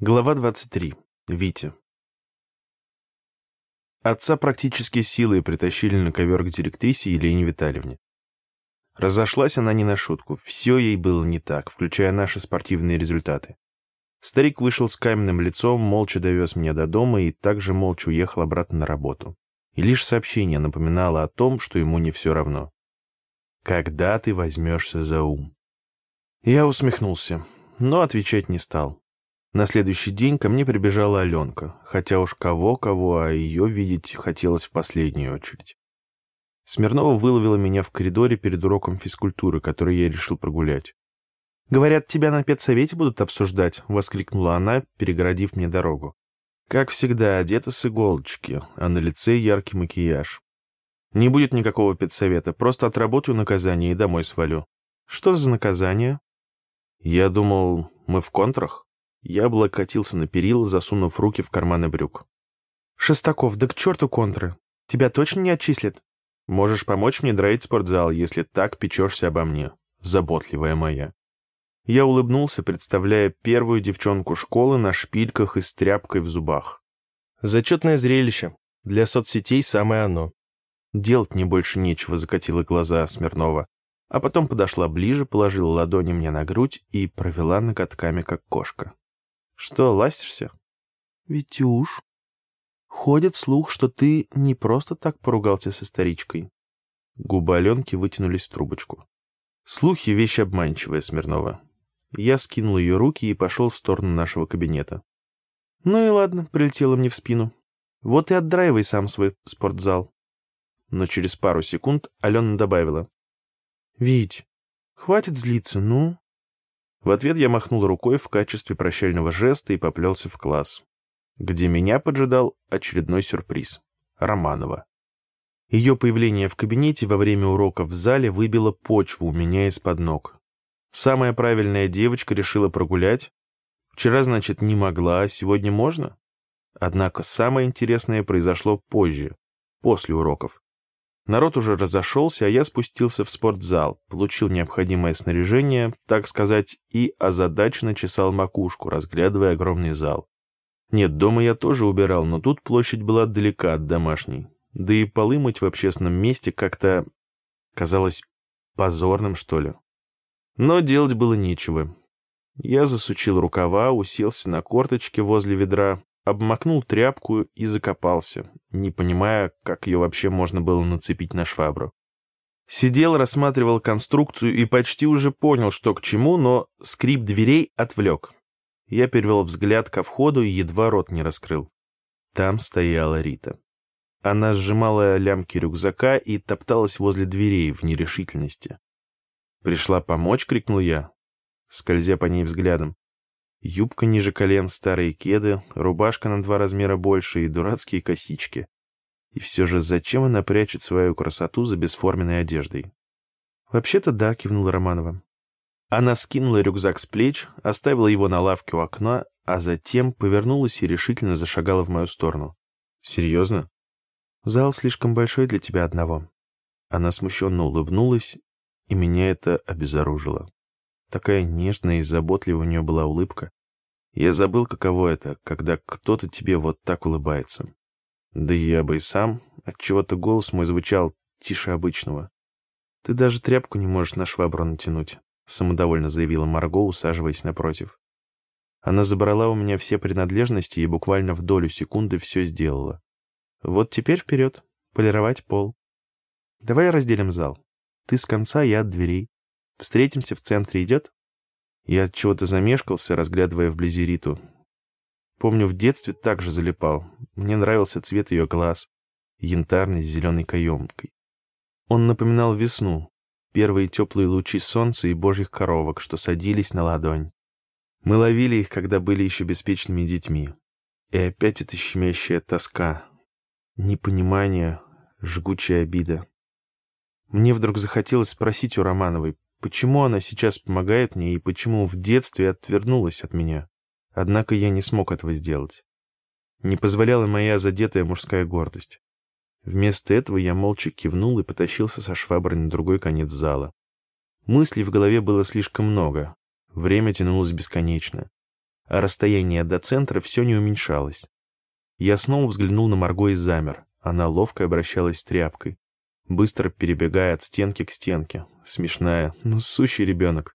Глава 23. Витя. Отца практически силой притащили на ковер к директрисе Елене Витальевне. Разошлась она не на шутку, все ей было не так, включая наши спортивные результаты. Старик вышел с каменным лицом, молча довез меня до дома и также молча уехал обратно на работу. И лишь сообщение напоминало о том, что ему не все равно. «Когда ты возьмешься за ум?» Я усмехнулся, но отвечать не стал. На следующий день ко мне прибежала Аленка, хотя уж кого-кого, а ее видеть хотелось в последнюю очередь. Смирнова выловила меня в коридоре перед уроком физкультуры, который я решил прогулять. «Говорят, тебя на педсовете будут обсуждать», — воскликнула она, перегородив мне дорогу. Как всегда, одета с иголочки, а на лице яркий макияж. Не будет никакого педсовета, просто отработаю наказание и домой свалю. Что за наказание? Я думал, мы в контрах. Я облокотился на перила, засунув руки в карманы брюк. «Шестаков, да к черту контры! Тебя точно не отчислят?» «Можешь помочь мне дроить спортзал, если так печешься обо мне, заботливая моя». Я улыбнулся, представляя первую девчонку школы на шпильках и с тряпкой в зубах. Зачетное зрелище. Для соцсетей самое оно. Делать мне больше нечего, закатила глаза Смирнова. А потом подошла ближе, положила ладони мне на грудь и провела ноготками, как кошка. Что, ластишься? Витюш, ходит слух, что ты не просто так поругался со старичкой. Губы Аленки вытянулись в трубочку. Слухи — вещь обманчивая, Смирнова. Я скинул ее руки и пошел в сторону нашего кабинета. Ну и ладно, прилетела мне в спину. Вот и отдраивай сам свой спортзал. Но через пару секунд Алена добавила. «Вить, хватит злиться, ну?» В ответ я махнул рукой в качестве прощального жеста и поплелся в класс, где меня поджидал очередной сюрприз — Романова. Ее появление в кабинете во время урока в зале выбило почву у меня из-под ног. Самая правильная девочка решила прогулять. Вчера, значит, не могла, а сегодня можно? Однако самое интересное произошло позже, после уроков. Народ уже разошелся, а я спустился в спортзал, получил необходимое снаряжение, так сказать, и озадаченно чесал макушку, разглядывая огромный зал. Нет, дома я тоже убирал, но тут площадь была далека от домашней. Да и полы мыть в общественном месте как-то казалось позорным, что ли. Но делать было нечего. Я засучил рукава, уселся на корточке возле ведра, обмакнул тряпку и закопался, не понимая, как ее вообще можно было нацепить на швабру. Сидел, рассматривал конструкцию и почти уже понял, что к чему, но скрип дверей отвлек. Я перевел взгляд ко входу и едва рот не раскрыл. Там стояла Рита. Она сжимала лямки рюкзака и топталась возле дверей в нерешительности. «Пришла помочь?» — крикнул я, скользя по ней взглядом. Юбка ниже колен, старые кеды, рубашка на два размера больше и дурацкие косички. И все же зачем она прячет свою красоту за бесформенной одеждой? «Вообще-то да», — кивнула Романова. Она скинула рюкзак с плеч, оставила его на лавке у окна, а затем повернулась и решительно зашагала в мою сторону. «Серьезно?» «Зал слишком большой для тебя одного». Она смущенно улыбнулась, и меня это обезоружило. Такая нежная и заботливая у нее была улыбка. Я забыл, каково это, когда кто-то тебе вот так улыбается. Да и я бы и сам, отчего-то голос мой звучал тише обычного. «Ты даже тряпку не можешь на швабру натянуть», — самодовольно заявила Марго, усаживаясь напротив. Она забрала у меня все принадлежности и буквально в долю секунды все сделала. Вот теперь вперед, полировать пол. Давай разделим зал. Ты с конца, я от дверей. Встретимся в центре, идет?» Я от чего-то замешкался, разглядывая вблизи Риту. Помню, в детстве также залипал. Мне нравился цвет ее глаз, янтарный с зеленой каемкой. Он напоминал весну, первые теплые лучи солнца и божьих коровок, что садились на ладонь. Мы ловили их, когда были еще беспечными детьми. И опять эта щемящая тоска, непонимание, жгучая обида. Мне вдруг захотелось спросить у Романовой, Почему она сейчас помогает мне и почему в детстве отвернулась от меня? Однако я не смог этого сделать. Не позволяла моя задетая мужская гордость. Вместо этого я молча кивнул и потащился со шваброй на другой конец зала. Мыслей в голове было слишком много. Время тянулось бесконечно. а расстояние до центра все не уменьшалось. Я снова взглянул на Марго и замер. Она ловко обращалась с тряпкой, быстро перебегая от стенки к стенке. Смешная, ну, сущий ребенок.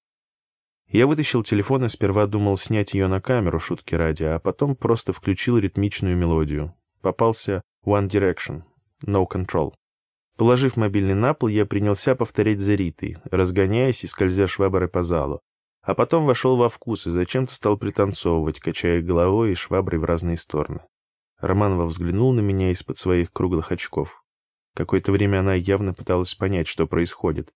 Я вытащил телефон и сперва думал снять ее на камеру, шутки ради, а потом просто включил ритмичную мелодию. Попался One Direction, No Control. Положив мобильный на пол, я принялся повторять за Ритой, разгоняясь и скользя шваброй по залу. А потом вошел во вкус и зачем-то стал пританцовывать, качая головой и шваброй в разные стороны. Романова взглянул на меня из-под своих круглых очков. Какое-то время она явно пыталась понять, что происходит.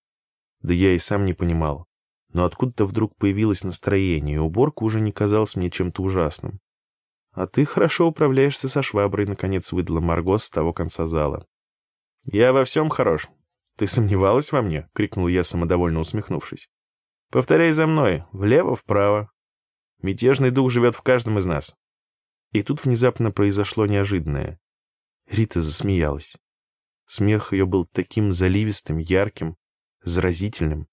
Да я и сам не понимал. Но откуда-то вдруг появилось настроение, и уборка уже не казалась мне чем-то ужасным. «А ты хорошо управляешься со шваброй», — наконец выдала Марго с того конца зала. «Я во всем хорош. Ты сомневалась во мне?» — крикнул я, самодовольно усмехнувшись. «Повторяй за мной. Влево-вправо. Мятежный дух живет в каждом из нас». И тут внезапно произошло неожиданное. Рита засмеялась. Смех ее был таким заливистым, ярким, заразительным.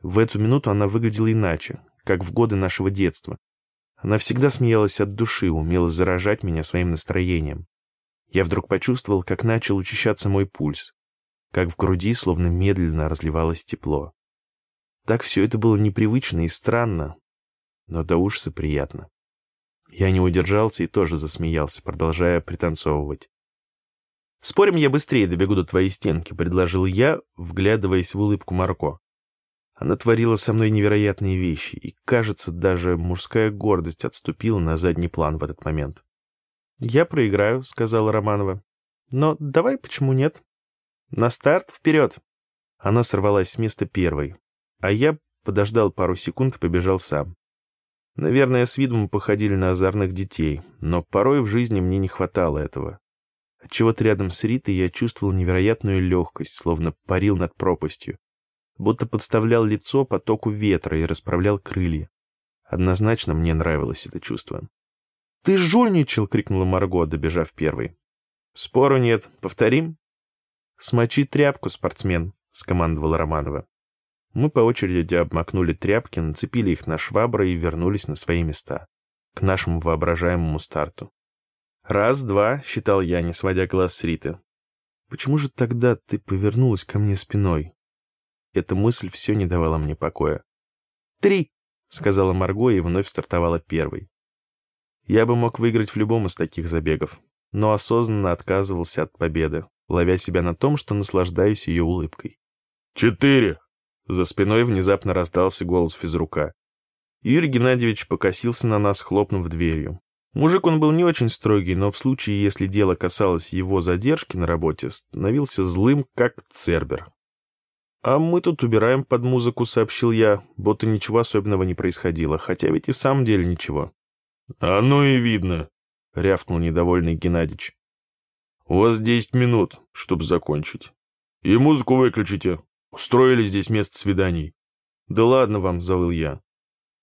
В эту минуту она выглядела иначе, как в годы нашего детства. Она всегда смеялась от души, умела заражать меня своим настроением. Я вдруг почувствовал, как начал учащаться мой пульс, как в груди словно медленно разливалось тепло. Так все это было непривычно и странно, но до ужаса приятно. Я не удержался и тоже засмеялся, продолжая пританцовывать. «Спорим, я быстрее добегу до твоей стенки», — предложил я, вглядываясь в улыбку Марко. Она творила со мной невероятные вещи, и, кажется, даже мужская гордость отступила на задний план в этот момент. «Я проиграю», — сказала Романова. «Но давай почему нет? На старт вперед!» Она сорвалась с места первой, а я подождал пару секунд и побежал сам. Наверное, с виду мы походили на озорных детей, но порой в жизни мне не хватало этого. Отчего-то рядом с Ритой я чувствовал невероятную легкость, словно парил над пропастью. Будто подставлял лицо потоку ветра и расправлял крылья. Однозначно мне нравилось это чувство. «Ты жульничал!» — крикнула Марго, добежав первой. «Спору нет. Повторим?» «Смочи тряпку, спортсмен», — скомандовала Романова. Мы по очереди обмакнули тряпки, нацепили их на швабры и вернулись на свои места, к нашему воображаемому старту. «Раз, два», — считал я, не сводя глаз с Риты. «Почему же тогда ты повернулась ко мне спиной?» Эта мысль все не давала мне покоя. «Три», — сказала Марго и вновь стартовала первой. Я бы мог выиграть в любом из таких забегов, но осознанно отказывался от победы, ловя себя на том, что наслаждаюсь ее улыбкой. «Четыре!» За спиной внезапно раздался голос физрука. Юрий Геннадьевич покосился на нас, хлопнув дверью. Мужик он был не очень строгий, но в случае, если дело касалось его задержки на работе, становился злым, как цербер. «А мы тут убираем под музыку», — сообщил я, будто ничего особенного не происходило, хотя ведь и в самом деле ничего. «Оно и видно», — рявкнул недовольный Геннадьевич. «У вас десять минут, чтобы закончить. И музыку выключите. Устроили здесь место свиданий». «Да ладно вам», — завыл я.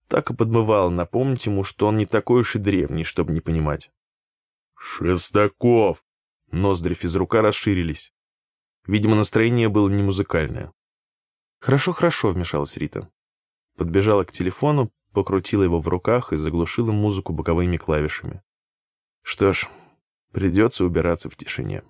Так и подмывал напомнить ему, что он не такой уж и древний, чтобы не понимать. «Шестаков!» Ноздри физрука расширились. Видимо, настроение было не музыкальное. «Хорошо, хорошо», — вмешалась Рита. Подбежала к телефону, покрутила его в руках и заглушила музыку боковыми клавишами. Что ж, придется убираться в тишине.